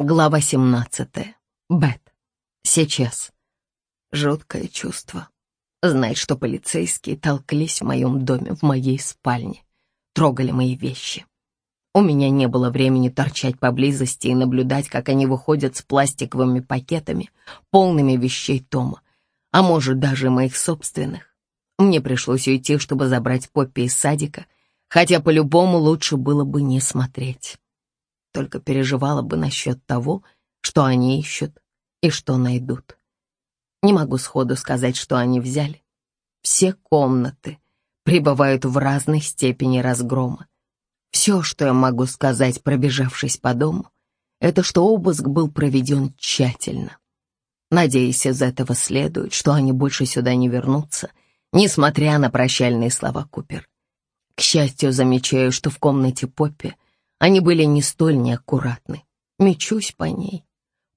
Глава 17. Бет. Сейчас. Жуткое чувство. Знать, что полицейские толклись в моем доме, в моей спальне, трогали мои вещи. У меня не было времени торчать поблизости и наблюдать, как они выходят с пластиковыми пакетами, полными вещей Тома, а может, даже моих собственных. Мне пришлось уйти, чтобы забрать Поппи из садика, хотя по-любому лучше было бы не смотреть только переживала бы насчет того, что они ищут и что найдут. Не могу сходу сказать, что они взяли. Все комнаты пребывают в разной степени разгрома. Все, что я могу сказать, пробежавшись по дому, это что обыск был проведен тщательно. Надеюсь, из этого следует, что они больше сюда не вернутся, несмотря на прощальные слова Купер. К счастью, замечаю, что в комнате Поппи они были не столь неаккуратны. Мечусь по ней.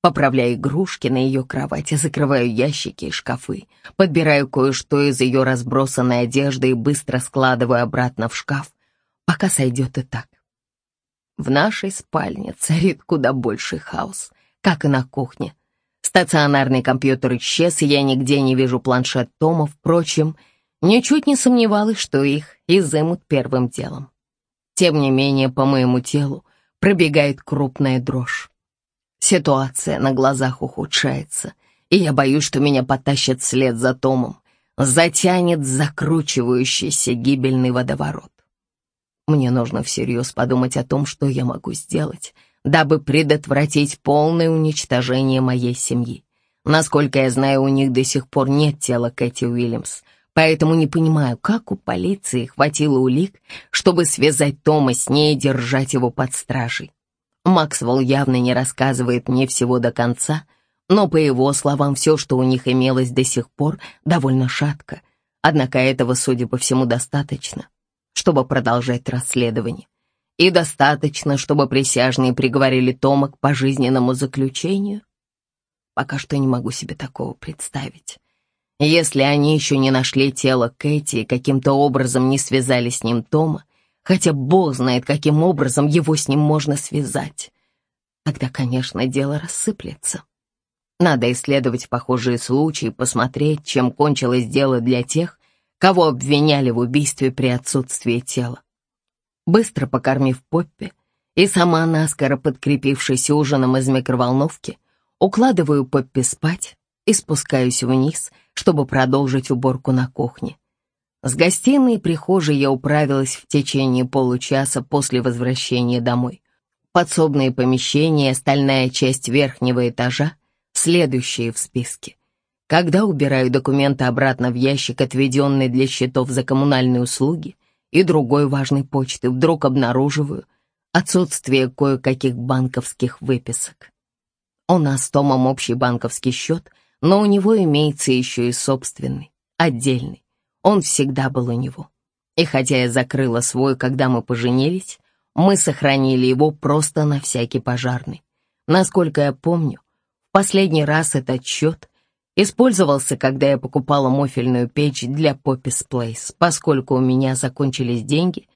Поправляю игрушки на ее кровати, закрываю ящики и шкафы, подбираю кое-что из ее разбросанной одежды и быстро складываю обратно в шкаф, пока сойдет и так. В нашей спальне царит куда больший хаос, как и на кухне. Стационарный компьютер исчез, и я нигде не вижу планшет Тома. Впрочем, ничуть не сомневалась, что их изымут первым делом. Тем не менее, по моему телу пробегает крупная дрожь. Ситуация на глазах ухудшается, и я боюсь, что меня потащат вслед за Томом, затянет закручивающийся гибельный водоворот. Мне нужно всерьез подумать о том, что я могу сделать, дабы предотвратить полное уничтожение моей семьи. Насколько я знаю, у них до сих пор нет тела Кэти Уильямс, Поэтому не понимаю, как у полиции хватило улик, чтобы связать Тома с ней и держать его под стражей. Максвелл явно не рассказывает мне всего до конца, но, по его словам, все, что у них имелось до сих пор, довольно шатко. Однако этого, судя по всему, достаточно, чтобы продолжать расследование. И достаточно, чтобы присяжные приговорили Тома к пожизненному заключению. Пока что не могу себе такого представить. Если они еще не нашли тело Кэти и каким-то образом не связали с ним Тома, хотя Бог знает, каким образом его с ним можно связать, тогда, конечно, дело рассыплется. Надо исследовать похожие случаи, посмотреть, чем кончилось дело для тех, кого обвиняли в убийстве при отсутствии тела. Быстро покормив Поппи и сама наскоро подкрепившись ужином из микроволновки, укладываю Поппи спать и спускаюсь вниз, чтобы продолжить уборку на кухне. С гостиной и прихожей я управилась в течение получаса после возвращения домой. Подсобные помещения остальная часть верхнего этажа — следующие в списке. Когда убираю документы обратно в ящик, отведенный для счетов за коммунальные услуги, и другой важной почты, вдруг обнаруживаю отсутствие кое-каких банковских выписок. У нас с Томом общий банковский счет — но у него имеется еще и собственный, отдельный. Он всегда был у него. И хотя я закрыла свой, когда мы поженились, мы сохранили его просто на всякий пожарный. Насколько я помню, в последний раз этот счет использовался, когда я покупала мофельную печь для Поппис Плейс, поскольку у меня закончились деньги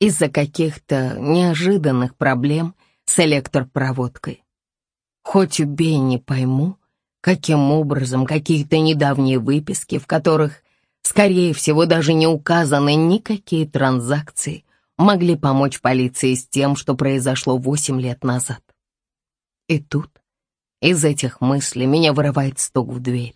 из-за каких-то неожиданных проблем с электропроводкой. Хоть убей, не пойму, Каким образом какие-то недавние выписки, в которых, скорее всего, даже не указаны никакие транзакции, могли помочь полиции с тем, что произошло восемь лет назад? И тут из этих мыслей меня вырывает стук в дверь.